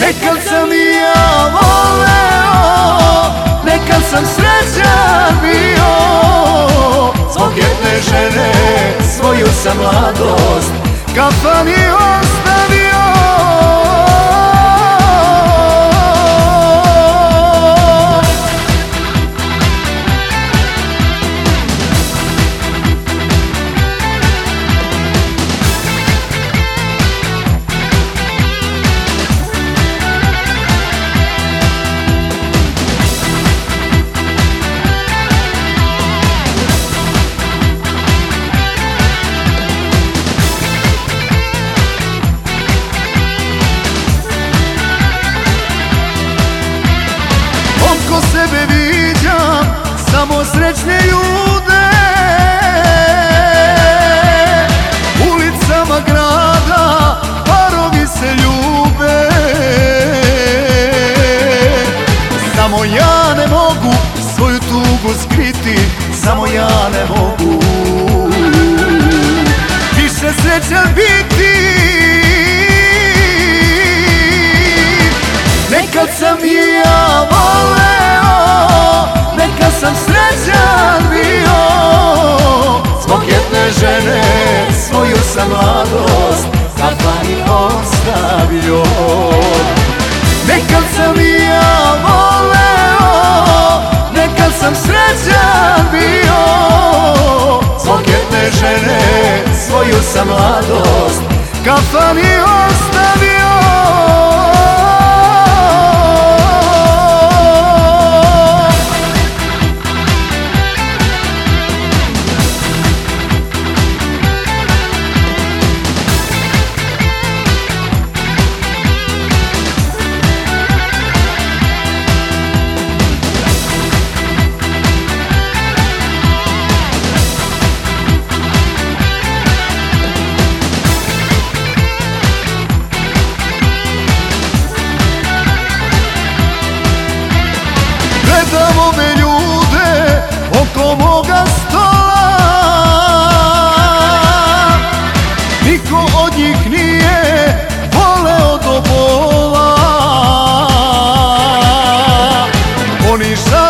Nekad sam i ja voleo Nekad sam srećan bio. Zbog jedne žene svoju sam mladost Kafani ostavio se ljube. Samo ja ne mogu svoju tugu skriti Samo ja ne mogu. Više srećan biti. Nekad sam i ja voleo Nekad sam srećan bio. Zbog jedne žene svoju sam bio. Zbog jedne žene svoju sam mladost Kafani ostavio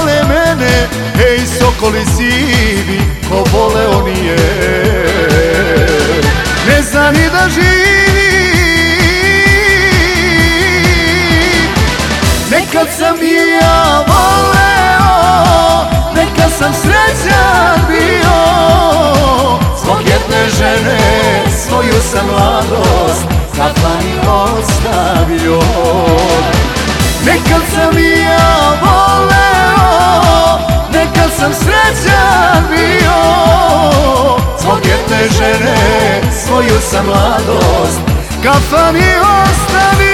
Žale mene, ej sokoli sivi, ko voleo nije Ne zna ni da živi. Nekad sam i ja voleo Nekad sam srećan bio. Zbog jedne žene svoju sam mladost Kafani ostavio bio. Zbog jedne žene svoju sam mladost. Kafani ostavio